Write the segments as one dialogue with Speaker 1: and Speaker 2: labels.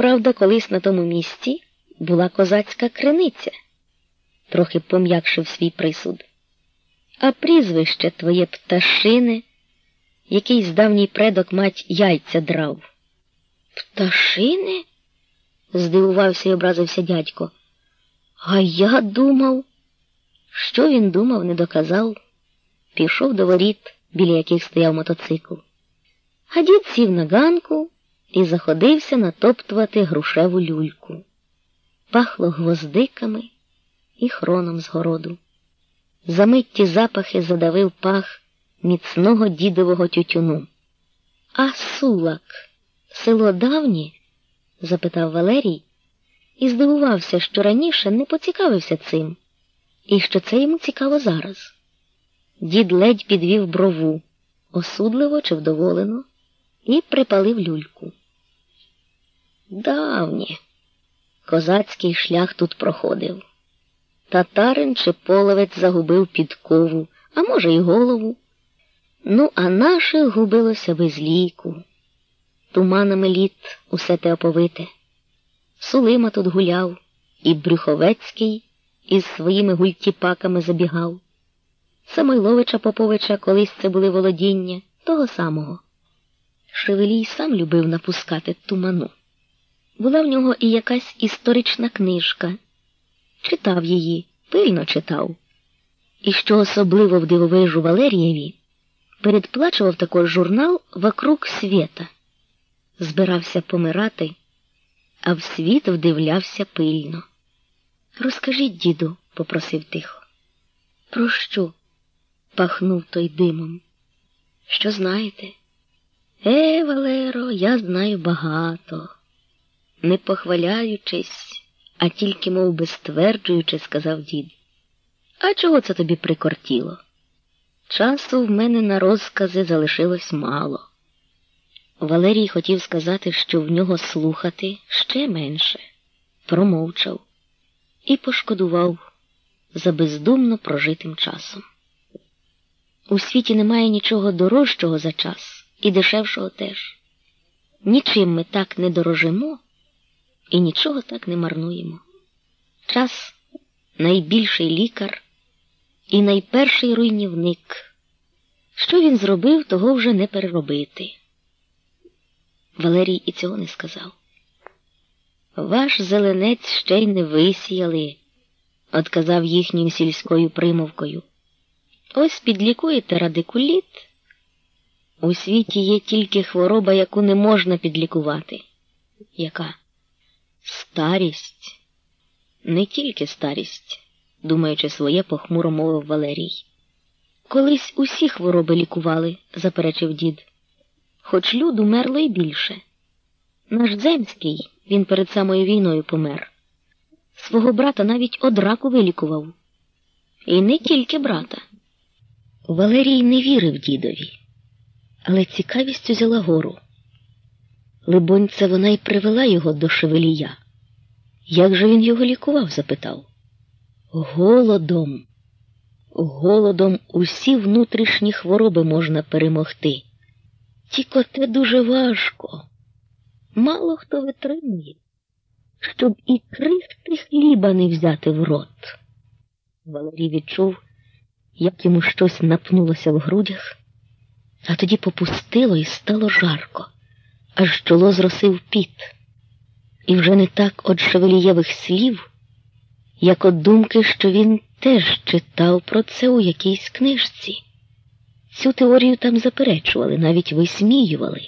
Speaker 1: правда, колись на тому місці була козацька криниця, трохи пом'якшив свій присуд. А прізвище твоє пташини, якийсь давній предок мать яйця драв. Пташини? здивувався і образився дядько. А я думав, що він думав, не доказав. Пішов до воріт, біля яких стояв мотоцикл. А дід сів на ганку і заходився натоптувати грушеву люльку. Пахло гвоздиками і хроном з городу. Замитті запахи задавив пах міцного дідового тютюну. А сулак, село давнє? запитав Валерій і здивувався, що раніше не поцікавився цим, і що це йому цікаво зараз. Дід ледь підвів брову, осудливо чи вдоволено, і припалив люльку. Давнє козацький шлях тут проходив. Татарин чи половець загубив підкову, а може, й голову. Ну, а наших губилося без ліку. Туманами літ усе те оповите. Сулима тут гуляв, і Брюховецький із своїми гультіпаками забігав. Самойловича Поповича колись це були володіння того самого. Шевелій сам любив напускати туману. Була в нього і якась історична книжка. Читав її, пильно читав. І що особливо в дивовижу Валерієві, передплачував також журнал «Вокруг світа». Збирався помирати, а в світ вдивлявся пильно. Розкажіть, діду, попросив тихо. Про що? пахнув той димом. Що знаєте? Е, Валеро, я знаю багато. Не похваляючись, а тільки мов би стверджуючи, сказав дід. А чого це тобі прикортіло? Часу в мене на розкази залишилось мало. Валерій хотів сказати, що в нього слухати ще менше, промовчав і пошкодував за бездумно прожитим часом. У світі немає нічого дорожчого за час і дешевшого теж. Нічим ми так не дорожимо і нічого так не марнуємо. Час найбільший лікар і найперший руйнівник. Що він зробив, того вже не переробити. Валерій і цього не сказав. Ваш зеленець ще й не висіяли, отказав їхньою сільською примовкою. Ось підлікуєте радикуліт. У світі є тільки хвороба, яку не можна підлікувати. Яка? Старість. Не тільки старість, думаючи своє, похмуро мовив Валерій. Колись усі хвороби лікували, заперечив дід. Хоч люд умерло й більше. Наш земський, він перед самою війною помер. Свого брата навіть од раку вилікував. І не тільки брата. Валерій не вірив дідові, але цікавість узяла гору. Либонь, це вона й привела його до шевелія. Як же він його лікував? запитав. Голодом. Голодом усі внутрішні хвороби можна перемогти. Тільки те дуже важко. Мало хто витримує, щоб і крихти хліба не взяти в рот. Валерій відчув, як йому щось напнулося в грудях, а тоді попустило і стало жарко, аж чоло зросив піт. І вже не так од шевелієвих слів, як от думки, що він теж читав про це у якійсь книжці. Цю теорію там заперечували, навіть висміювали,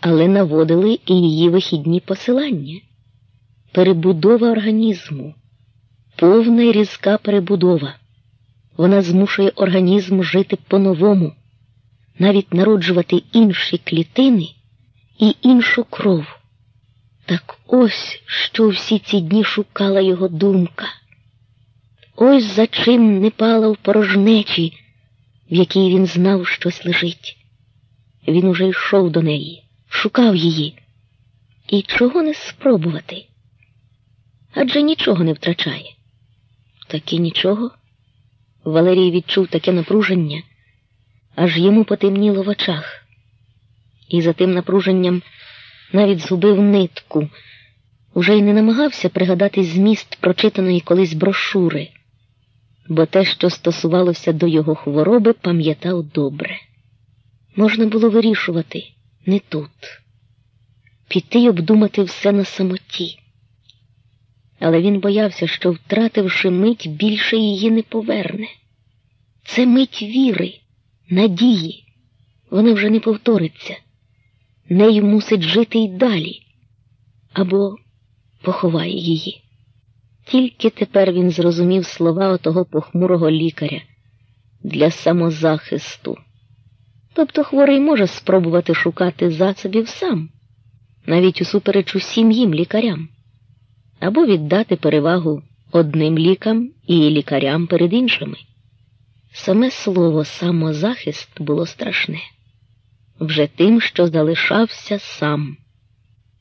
Speaker 1: але наводили і її вихідні посилання. Перебудова організму, повна і різка перебудова. Вона змушує організм жити по-новому, навіть народжувати інші клітини і іншу кров. Так ось що всі ці дні шукала його думка. Ось за чим не пала в порожнечі в якій він знав, щось лежить. Він уже йшов до неї, шукав її. І чого не спробувати? Адже нічого не втрачає. Таки нічого. Валерій відчув таке напруження, аж йому потемніло в очах. І за тим напруженням навіть згубив нитку, уже й не намагався пригадати зміст прочитаної колись брошури, бо те, що стосувалося до його хвороби, пам'ятав добре. Можна було вирішувати не тут, піти й обдумати все на самоті. Але він боявся, що, втративши мить, більше її не поверне. Це мить віри, надії, вона вже не повториться. Нею мусить жити й далі або поховає її. Тільки тепер він зрозумів слова отого похмурого лікаря для самозахисту. Тобто хворий може спробувати шукати засобів сам, навіть усупереч усім їм лікарям, або віддати перевагу одним лікам і лікарям перед іншими. Саме слово самозахист було страшне вже тим, що залишався сам,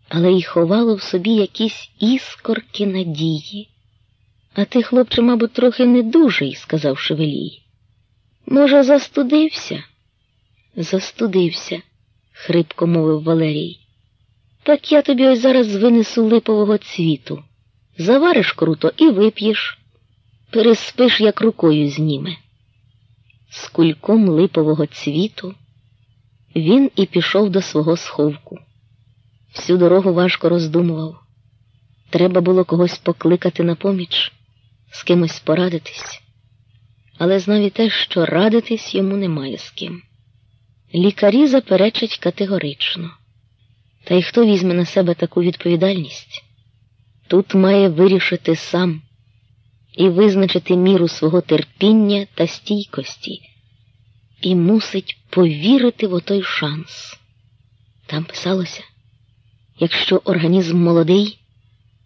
Speaker 1: але й ховало в собі якісь іскорки надії. А ти, хлопче, мабуть, трохи недужий, сказав Шевелій. Може, застудився? Застудився, хрипко мовив Валерій. Так я тобі ось зараз винесу липового цвіту. Завариш круто і вип'єш, переспиш, як рукою зніме. З кульком липового цвіту він і пішов до свого сховку. Всю дорогу важко роздумував. Треба було когось покликати на поміч, з кимось порадитись, але знав і те, що радитись йому немає з ким. Лікарі заперечать категорично. Та й хто візьме на себе таку відповідальність? Тут має вирішити сам і визначити міру свого терпіння та стійкості, і мусить повірити в отой шанс. Там писалося, якщо організм молодий,